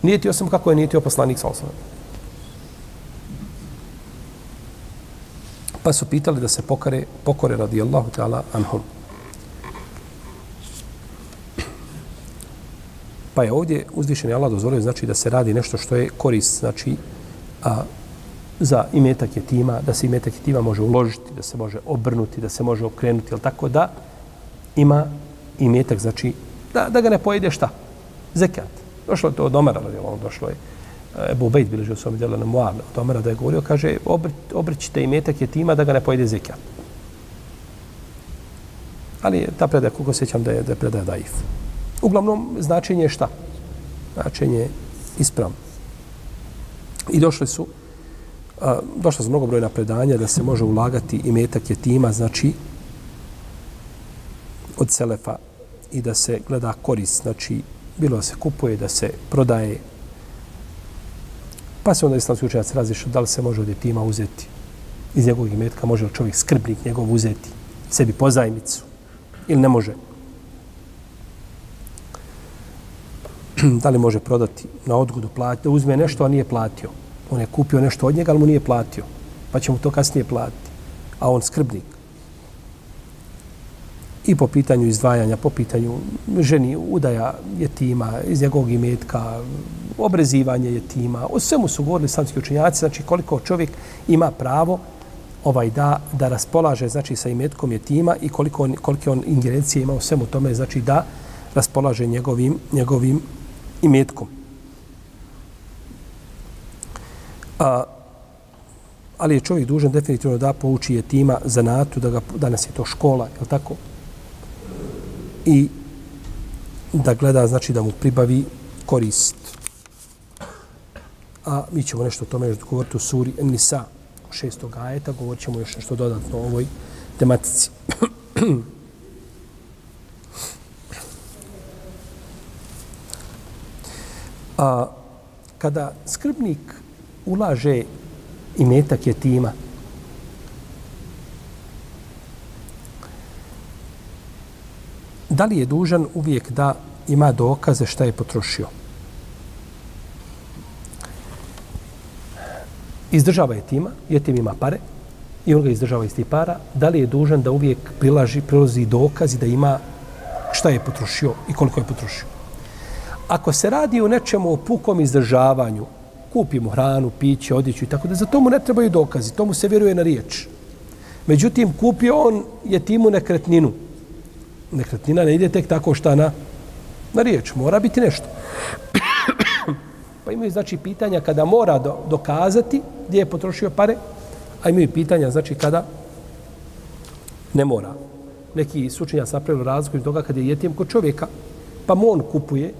Nije ti osam kako je nije ti poslanik sa osam. Pa su pitali da se pokare, pokore radi Allahu ta'ala anhum. Pa je ovdje uzvišeni Allah dozvolio znači da se radi nešto što je korist, znači a, za imetak jetima, da se imetak jetima može uložiti, da se može obrnuti, da se može okrenuti, jel tako da ima imetak, znači da, da ga ne pojede šta? Zekat. Došlo je to od Omara, ono došlo je Eh, Ebu Bejt bilježi u svom djelu na Muavle, od Omara da je govorio, kaže, obrćite je tima da ga ne pojede zekijat. Ali ta predaja, kako sećam da je, da je predaja daif. Uglavnom, značenje je šta? Značenje je ispravno. I došli su, a, došla su mnogo brojna predanja da se može ulagati i metak je tima, znači od selefa i da se gleda korist, znači bilo da se kupuje, da se prodaje. Pa se onda islamski učenjac razliša da li se može od tima uzeti iz njegovog imetka, može li čovjek skrbnik njegov uzeti sebi pozajmicu ili ne može. da li može prodati na odgodu platiti, da uzme nešto, a nije platio. On je kupio nešto od njega, ali mu nije platio. Pa će mu to kasnije platiti. A on skrbnik. I po pitanju izdvajanja, po pitanju ženi, udaja je tima, iz njegovog imetka, obrezivanje je tima. O svemu su govorili samski učinjaci, znači koliko čovjek ima pravo ovaj da da raspolaže znači sa imetkom je tima i koliko on, kolike on ingerencije ima u svemu tome znači da raspolaže njegovim njegovim imetkom. A, ali je čovjek dužan definitivno da pouči je tima da ga, danas je to škola, je tako? I da gleda, znači da mu pribavi korist a mi ćemo nešto o tome još govoriti u suri Nisa, šestog ajeta, govorit ćemo još nešto dodatno o ovoj tematici. a, kada skrbnik ulaže i metak je tima, da li je dužan uvijek da ima dokaze šta je potrošio? Izdržava je tima, je tim ima pare i on ga izdržava iz tih para, da li je dužan da uvijek prilaži, prilazi dokazi da ima šta je potrošio i koliko je potrošio? Ako se radi o nečemu o pukom izdržavanju, kupimo hranu, piće, odjeću i tako da, za to mu ne trebaju dokazi, tomu se vjeruje na riječ. Međutim, kupio on je timu nekretninu. Nekretnina ne ide tek tako šta na, na riječ, mora biti nešto. pa imaju znači pitanja kada mora do, dokazati gdje je potrošio pare, a imaju pitanja znači kada ne mora. Neki sučenja napravili razliku iz toga kada je jetim kod čovjeka, pa mu on kupuje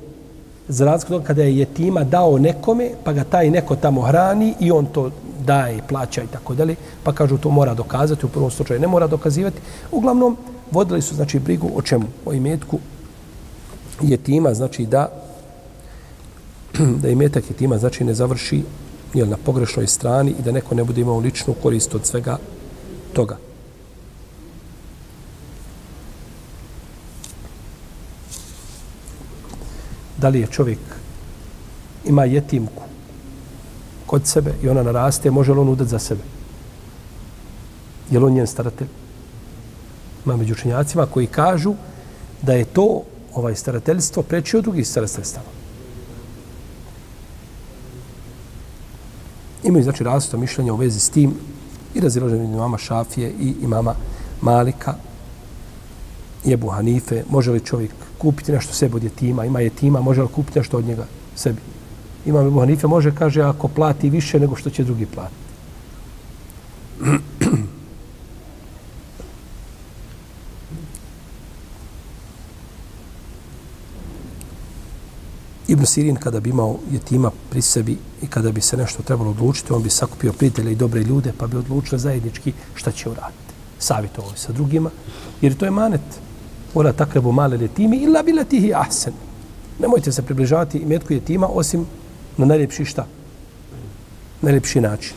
za razliku toga kada je jetima dao nekome, pa ga taj neko tamo hrani i on to daje, plaća i tako dalje, pa kažu to mora dokazati, u prvom slučaju ne mora dokazivati. Uglavnom, vodili su znači brigu o čemu? O imetku jetima, znači da da imetak jetima znači ne završi jel, na pogrešnoj strani i da neko ne bude imao ličnu korist od svega toga. da li je čovjek ima jetimku kod sebe i ona naraste, može li on udati za sebe? Je li on njen staratelj? Ima među učenjacima koji kažu da je to ovaj starateljstvo preći od drugih starateljstava. Imaju znači različito mišljenje u vezi s tim i razilaženje imama Šafije i imama Malika i Ebu Hanife. Može li čovjek kupiti nešto sebi od jetima, ima jetima, može li kupiti nešto od njega sebi? Ima Ebu Hanife, može, kaže, ako plati više nego što će drugi platiti. Ibn Sirin kada bi imao jetima pri sebi i kada bi se nešto trebalo odlučiti, on bi sakupio prijatelje i dobre ljude pa bi odlučio zajednički šta će uraditi. Savjetovao sa drugima, jer to je manet Ora takrebu male letimi illa bilatihi ahsen. Nemojte se približavati imetku jetima osim na najljepši šta? Najljepši način.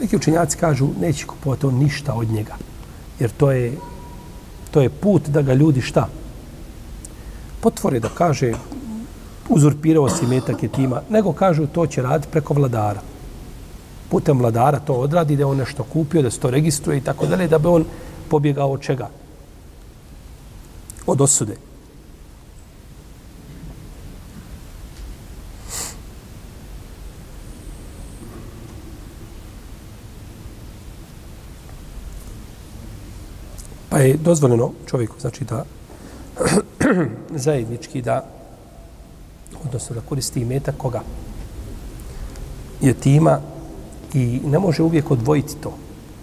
Neki učenjaci kažu neće kupovati on ništa od njega. Jer to je, to je put da ga ljudi šta? Potvore da kaže uzurpirao si metak jetima, nego kažu to će raditi preko vladara putem vladara to odradi, da je on nešto kupio, da se to registruje i tako dalje, da bi on pobjegao od čega? Od osude. Pa je dozvoljeno čovjeku, znači da zajednički da odnosno da koristi metak koga? Je tima i ne može uvijek odvojiti to.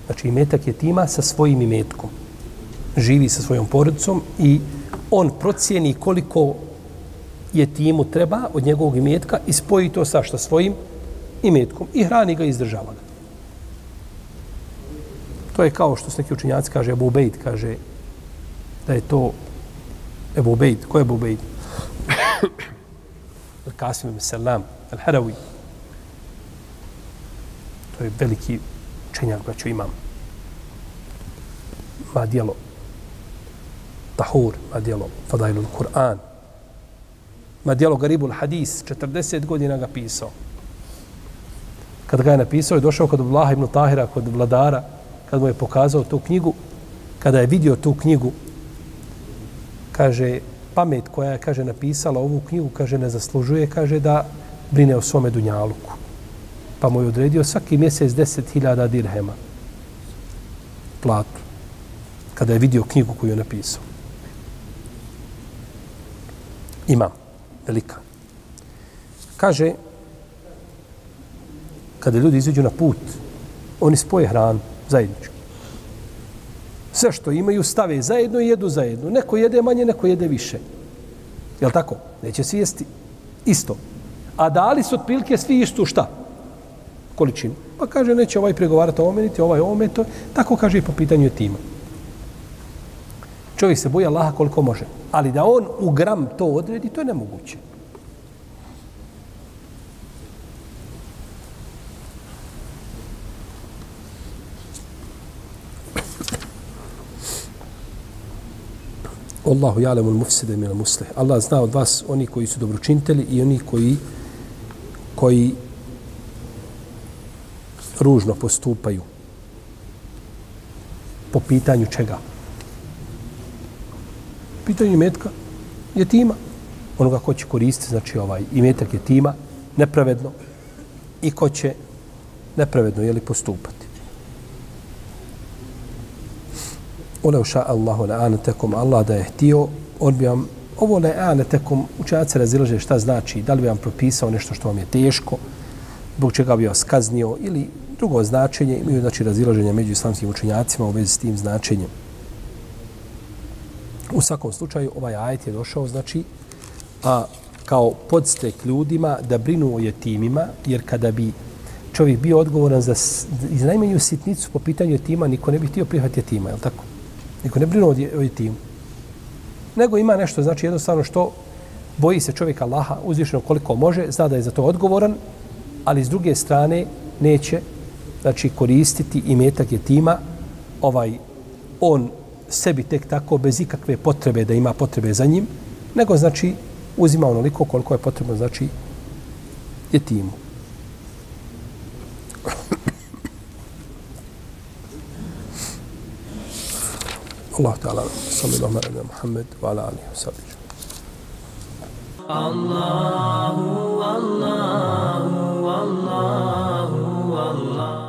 Znači, imetak je tima sa svojim imetkom. Živi sa svojom porodicom i on procijeni koliko je timu treba od njegovog imetka i spoji to sa šta svojim imetkom i hrani ga i izdržava ga. To je kao što neki učinjaci kaže, Ebu Ubejd kaže da je to Ebu Ubejd. Ko je Ebu Ubejd? Kasim ibn Salam, al-Harawi, to je veliki učenjak, braću, imam. Ma dijelo Tahur, ma dijelo Fadailul Kur'an, ma dijelo Garibul Hadis, 40 godina ga pisao. Kad ga je napisao, je došao kod Vlaha ibn Tahira, kod vladara, kad mu je pokazao tu knjigu, kada je vidio tu knjigu, kaže, pamet koja je, kaže, napisala ovu knjigu, kaže, ne zaslužuje, kaže, da brine o svome dunjaluku pa mu je odredio svaki mjesec 10.000 dirhema platu kada je vidio knjigu koju je napisao. Imam, velika. Kaže, kada ljudi izađu na put, oni spoje hranu zajednički. Sve što imaju stave zajedno i jedu zajedno. Neko jede manje, neko jede više. Je li tako? Neće svi jesti isto. A dali su otprilike svi istu šta? Količinu. Pa kaže, neće ovaj pregovarati o ovome, niti ovaj o ovome, to. Tako kaže i po pitanju tima. Čovjek se boja Allaha koliko može. Ali da on u gram to odredi, to je nemoguće. Allahu ja'lamul al-mufsida min al-muslih. Allah zna od vas oni koji su dobročinitelji i oni koji koji ružno postupaju po pitanju čega? Pitanje imetka je tima. Onoga ko će koristiti, znači ovaj imetak je tima, nepravedno, i ko će nepravedno jeli, postupati. Ulev uša Allahu le anetekum, Allah da je htio, on bi vam, ovo le anetekum, učenjaci razilaže šta znači, da li bi vam propisao nešto što vam je teško, zbog čega bi vas kaznio, ili drugo značenje, imaju znači razilaženje među islamskim učenjacima u vezi s tim značenjem. U svakom slučaju, ovaj ajet je došao, znači, a, kao podstek ljudima da brinu o jetimima, jer kada bi čovjek bio odgovoran za iznajmenju sitnicu po pitanju jetima, niko ne bi htio prihvatiti jetima, je li tako? Niko ne brinu o jetimu. Nego ima nešto, znači jednostavno što boji se čovjek Allaha uzvišeno koliko može, zna da je za to odgovoran, ali s druge strane neće znači koristiti i metak jetima ovaj on sebi tek tako bez ikakve potrebe da ima potrebe za njim, nego znači uzima onoliko koliko je potrebno znači jetimu. الله تعالى صلى الله على محمد وعلى آله وصحبه. الله الله الله الله.